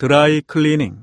드라이 클리닝.